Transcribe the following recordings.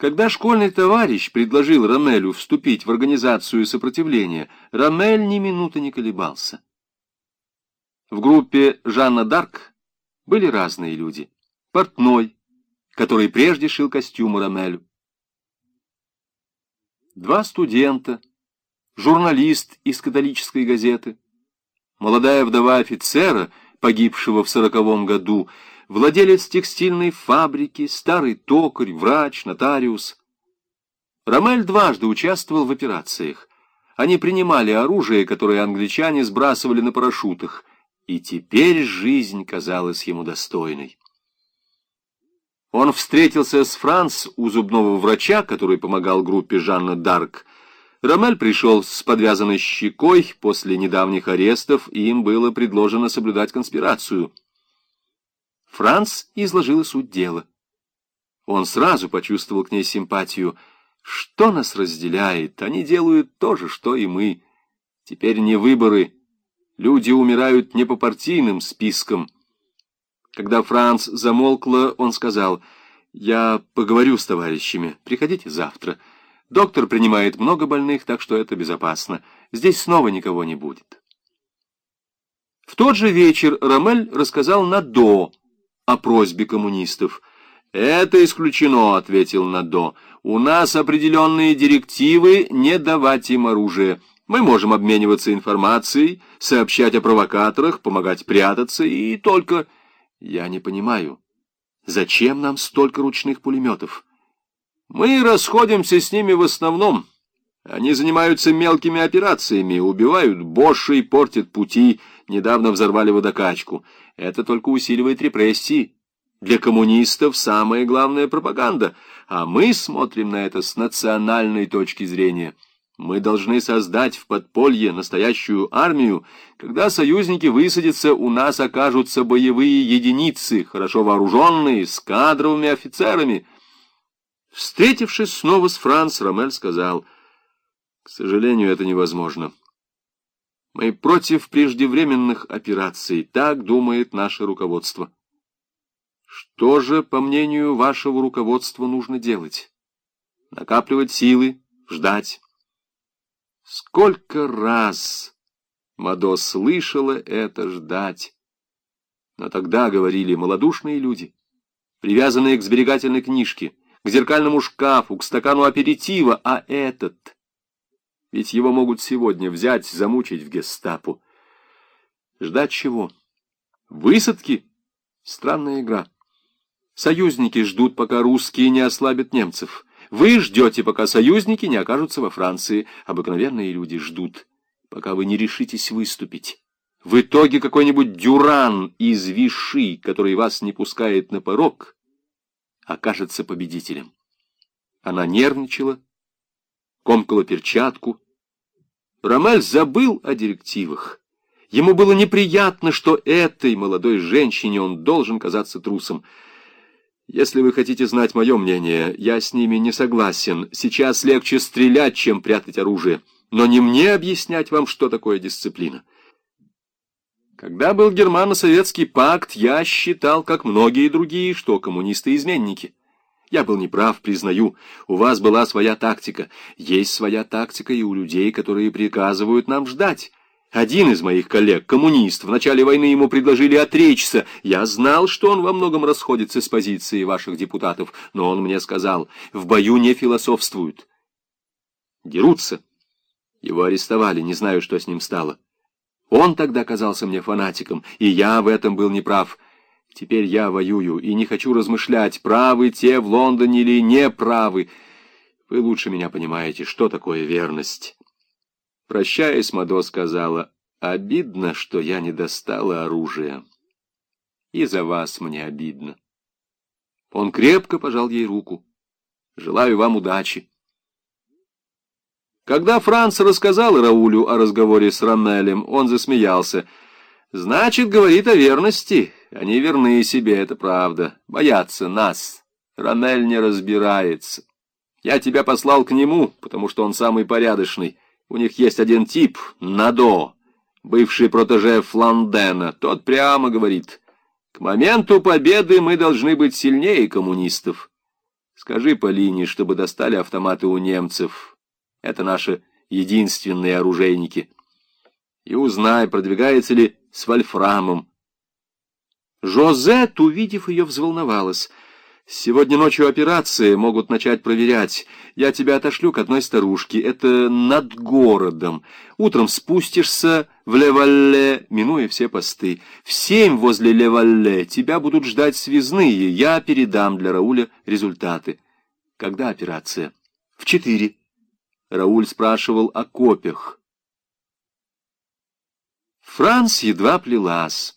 Когда школьный товарищ предложил Ромелю вступить в организацию сопротивления, Ромель ни минуты не колебался. В группе Жанна Дарк были разные люди. Портной, который прежде шил костюмы Ромелю. Два студента, журналист из католической газеты, молодая вдова офицера, погибшего в сороковом году, владелец текстильной фабрики, старый токарь, врач, нотариус. Ромель дважды участвовал в операциях. Они принимали оружие, которое англичане сбрасывали на парашютах, и теперь жизнь казалась ему достойной. Он встретился с Франц у зубного врача, который помогал группе Жанна Дарк. Ромель пришел с подвязанной щекой после недавних арестов, и им было предложено соблюдать конспирацию — Франц изложила суть дела. Он сразу почувствовал к ней симпатию. Что нас разделяет? Они делают то же, что и мы. Теперь не выборы. Люди умирают не по партийным спискам. Когда Франц замолкла, он сказал, «Я поговорю с товарищами. Приходите завтра. Доктор принимает много больных, так что это безопасно. Здесь снова никого не будет». В тот же вечер Ромель рассказал Надо, о просьбе коммунистов. «Это исключено», — ответил Надо. «У нас определенные директивы не давать им оружие. Мы можем обмениваться информацией, сообщать о провокаторах, помогать прятаться и только...» «Я не понимаю, зачем нам столько ручных пулеметов?» «Мы расходимся с ними в основном. Они занимаются мелкими операциями, убивают Боши и портят пути, недавно взорвали водокачку». Это только усиливает репрессии. Для коммунистов самая главная пропаганда, а мы смотрим на это с национальной точки зрения. Мы должны создать в подполье настоящую армию. Когда союзники высадятся, у нас окажутся боевые единицы, хорошо вооруженные, с кадровыми офицерами. Встретившись снова с Франц, Ромель сказал, «К сожалению, это невозможно». Мы против преждевременных операций, так думает наше руководство. Что же, по мнению вашего руководства, нужно делать? Накапливать силы, ждать. Сколько раз Мадо слышала это ждать. Но тогда говорили малодушные люди, привязанные к сберегательной книжке, к зеркальному шкафу, к стакану аперитива, а этот ведь его могут сегодня взять, замучить в гестапо. Ждать чего? Высадки? Странная игра. Союзники ждут, пока русские не ослабят немцев. Вы ждете, пока союзники не окажутся во Франции. Обыкновенные люди ждут, пока вы не решитесь выступить. В итоге какой-нибудь дюран из Виши, который вас не пускает на порог, окажется победителем. Она нервничала, комкала перчатку. Ромель забыл о директивах. Ему было неприятно, что этой молодой женщине он должен казаться трусом. Если вы хотите знать мое мнение, я с ними не согласен. Сейчас легче стрелять, чем прятать оружие. Но не мне объяснять вам, что такое дисциплина. Когда был германо-советский пакт, я считал, как многие другие, что коммунисты-изменники. Я был неправ, признаю. У вас была своя тактика. Есть своя тактика и у людей, которые приказывают нам ждать. Один из моих коллег, коммунист, в начале войны ему предложили отречься. Я знал, что он во многом расходится с позицией ваших депутатов, но он мне сказал, в бою не философствуют. Дерутся. Его арестовали, не знаю, что с ним стало. Он тогда казался мне фанатиком, и я в этом был неправ. Теперь я воюю и не хочу размышлять, правы те в Лондоне или не правы. Вы лучше меня понимаете, что такое верность. Прощаясь, Мадо сказала, обидно, что я не достала оружия. И за вас мне обидно. Он крепко пожал ей руку. Желаю вам удачи. Когда Франц рассказал Раулю о разговоре с Раннелем, он засмеялся. «Значит, говорит о верности». Они верны себе, это правда. Боятся нас. Ранель не разбирается. Я тебя послал к нему, потому что он самый порядочный. У них есть один тип, Надо, бывший протеже Фландена. Тот прямо говорит, к моменту победы мы должны быть сильнее коммунистов. Скажи Полине, чтобы достали автоматы у немцев. Это наши единственные оружейники. И узнай, продвигается ли с вольфрамом. Жозет, увидев ее, взволновалась. «Сегодня ночью операции могут начать проверять. Я тебя отошлю к одной старушке. Это над городом. Утром спустишься в Левалле, минуя все посты. В семь возле Левалле тебя будут ждать связные. Я передам для Рауля результаты. Когда операция? В четыре. Рауль спрашивал о копях. Франц едва плелась.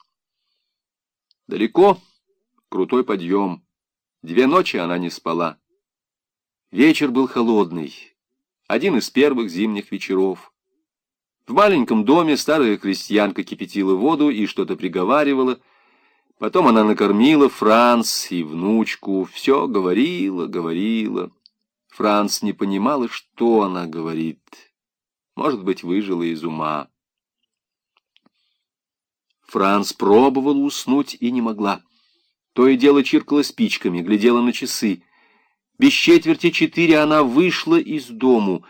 Далеко, крутой подъем. Две ночи она не спала. Вечер был холодный, один из первых зимних вечеров. В маленьком доме старая крестьянка кипятила воду и что-то приговаривала. Потом она накормила Франц и внучку, все говорила, говорила. Франц не понимала, что она говорит. Может быть, выжила из ума. Франц пробовал уснуть и не могла. То и дело чиркала спичками, глядела на часы. Без четверти четыре она вышла из дому.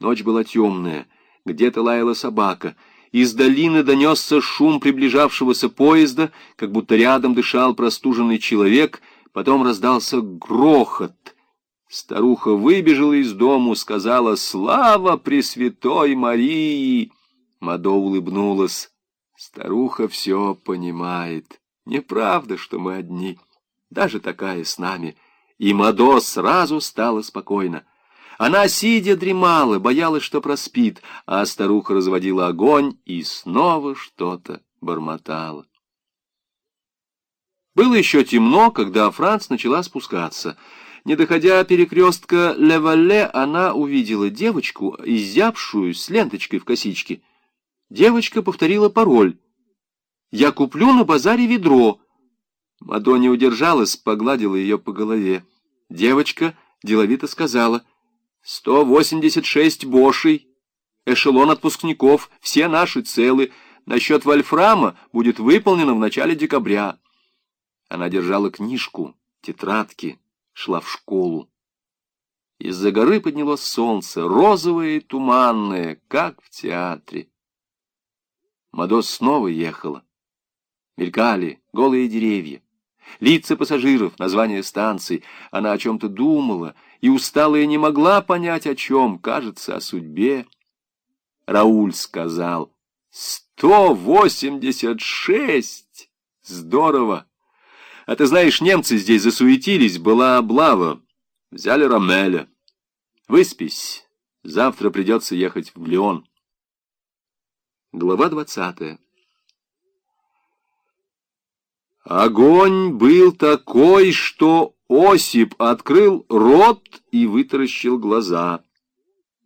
Ночь была темная, где-то лаяла собака. Из долины донесся шум приближавшегося поезда, как будто рядом дышал простуженный человек, потом раздался грохот. Старуха выбежала из дому, сказала «Слава Пресвятой Марии!» Мадо улыбнулась. Старуха все понимает. Неправда, что мы одни. Даже такая с нами. И Мадо сразу стала спокойна. Она, сидя, дремала, боялась, что проспит, а старуха разводила огонь и снова что-то бормотала. Было еще темно, когда Франц начала спускаться. Не доходя перекрестка Левале, она увидела девочку, изябшую с ленточкой в косичке. Девочка повторила пароль. «Я куплю на базаре ведро». Мадо не удержалась, погладила ее по голове. Девочка деловито сказала, «Сто восемьдесят шесть бошей, эшелон отпускников, все наши целы. Насчет вольфрама будет выполнено в начале декабря». Она держала книжку, тетрадки, шла в школу. Из-за горы поднялось солнце, розовое и туманное, как в театре. Мадос снова ехала. Мелькали голые деревья, лица пассажиров, название станций. Она о чем-то думала, и усталая не могла понять, о чем, кажется, о судьбе. Рауль сказал, «Сто восемьдесят шесть! Здорово! А ты знаешь, немцы здесь засуетились, была облава. Взяли Ромеля. Выспись, завтра придется ехать в Леон». Глава двадцатая. Огонь был такой, что Осип открыл рот и вытаращил глаза.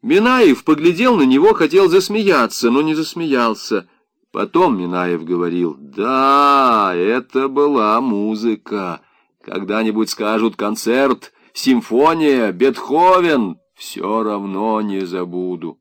Минаев поглядел на него, хотел засмеяться, но не засмеялся. Потом Минаев говорил, «Да, это была музыка. Когда-нибудь скажут концерт, симфония, Бетховен, все равно не забуду».